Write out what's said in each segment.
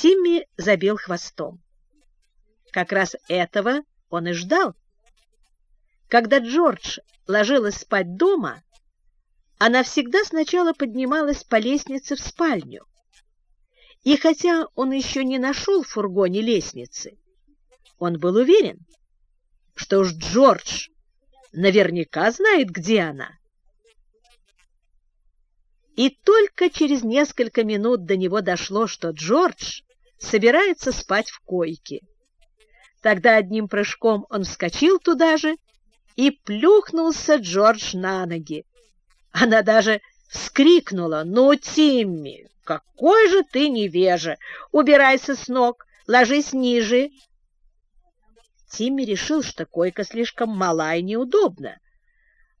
Тимми забил хвостом. Как раз этого он и ждал. Когда Джордж ложилась спать дома, она всегда сначала поднималась по лестнице в спальню. И хотя он еще не нашел в фургоне лестницы, он был уверен, что уж Джордж наверняка знает, где она. И только через несколько минут до него дошло, что Джордж собирается спать в койке. Тогда одним прыжком он вскочил туда же, и плюхнулся Джордж на ноги. Она даже вскрикнула, «Ну, Тимми, какой же ты невежа! Убирайся с ног, ложись ниже!» Тимми решил, что койка слишком мала и неудобна,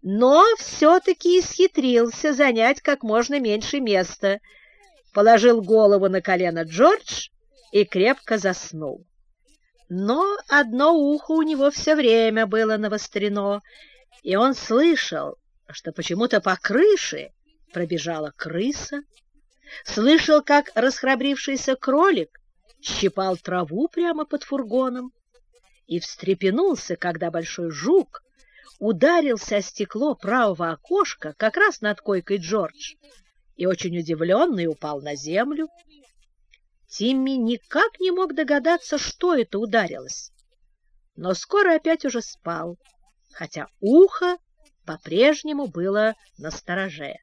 но все-таки исхитрился занять как можно меньше места, положил голову на колено Джордж и крепко заснул. Но одно ухо у него все время было навострено, и он слышал, что почему-то по крыше пробежала крыса, слышал, как расхрабрившийся кролик щипал траву прямо под фургоном, и встрепенулся, когда большой жук ударился о стекло правого окошка как раз над койкой Джордж и очень удивленный упал на землю. Тимми никак не мог догадаться, что это ударилось, но скоро опять уже спал, хотя ухо по-прежнему было на стороже.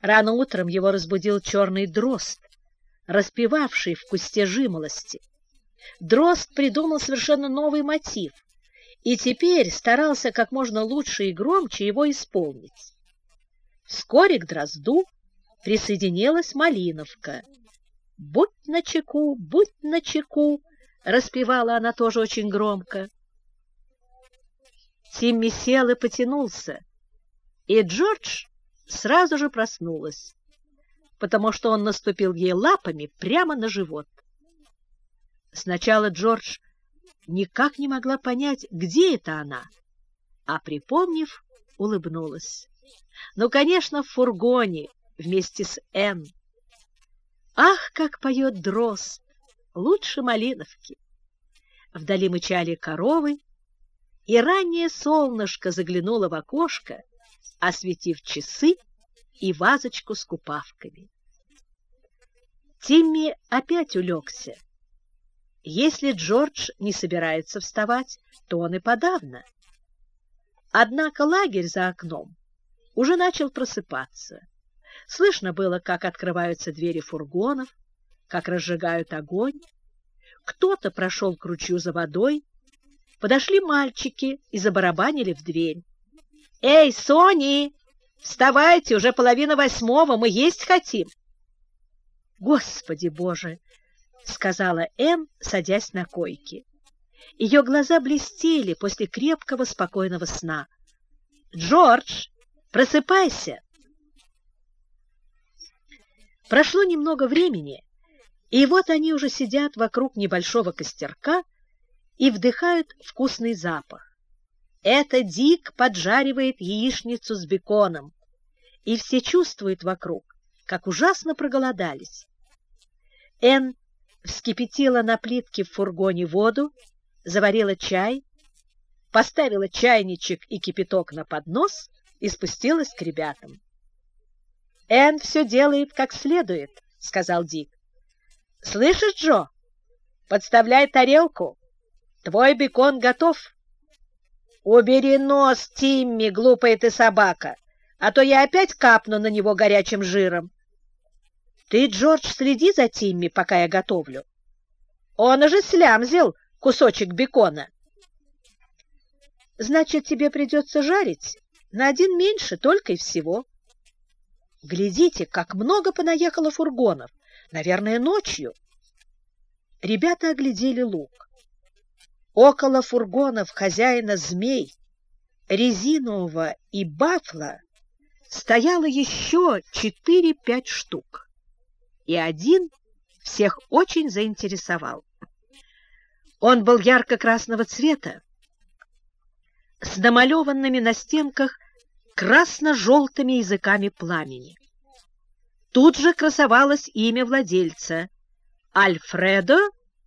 Рано утром его разбудил черный дрозд, распевавший в кусте жимолости. Дрозд придумал совершенно новый мотив и теперь старался как можно лучше и громче его исполнить. Вскоре к дрозду присоединилась Малиновка. «Будь начеку, будь начеку!» — распевала она тоже очень громко. Тимми сел и потянулся, и Джордж сразу же проснулась, потому что он наступил ей лапами прямо на живот. Сначала Джордж никак не могла понять, где это она, а, припомнив, улыбнулась. Ну, конечно, в фургоне вместе с Энн. Ах, как поет дрозд! Лучше малиновки! Вдали мычали коровы, и раннее солнышко заглянуло в окошко, осветив часы и вазочку с купавками. Тимми опять улегся. Если Джордж не собирается вставать, то он и подавно. Однако лагерь за окном уже начал просыпаться. Слышно было, как открываются двери фургонов, как разжигают огонь. Кто-то прошел к ручью за водой, подошли мальчики и забарабанили в дверь. «Эй, Сони, вставайте, уже половина восьмого, мы есть хотим!» «Господи Боже!» — сказала Энн, садясь на койке. Ее глаза блестели после крепкого спокойного сна. «Джордж, просыпайся!» Прошло немного времени, и вот они уже сидят вокруг небольшого костерка и вдыхают вкусный запах. Это Дик поджаривает яичницу с беконом, и все чувствуют вокруг, как ужасно проголодались. Энн вскипятила на плитке в фургоне воду, заварила чай, поставила чайничек и кипяток на поднос и спустилась к ребятам. «Энн все делает как следует», — сказал Дик. «Слышишь, Джо? Подставляй тарелку. Твой бекон готов». «Убери нос, Тимми, глупая ты собака, а то я опять капну на него горячим жиром». Ты, Джордж, следи за Тимми, пока я готовлю. Он уже слямзил кусочек бекона. Значит, тебе придется жарить на один меньше только и всего. Глядите, как много понаехало фургонов, наверное, ночью. Ребята оглядели луг. Около фургонов хозяина змей, резинового и бафла стояло еще четыре-пять штук и один всех очень заинтересовал. Он был ярко-красного цвета, с намалеванными на стенках красно-желтыми языками пламени. Тут же красовалось имя владельца Альфредо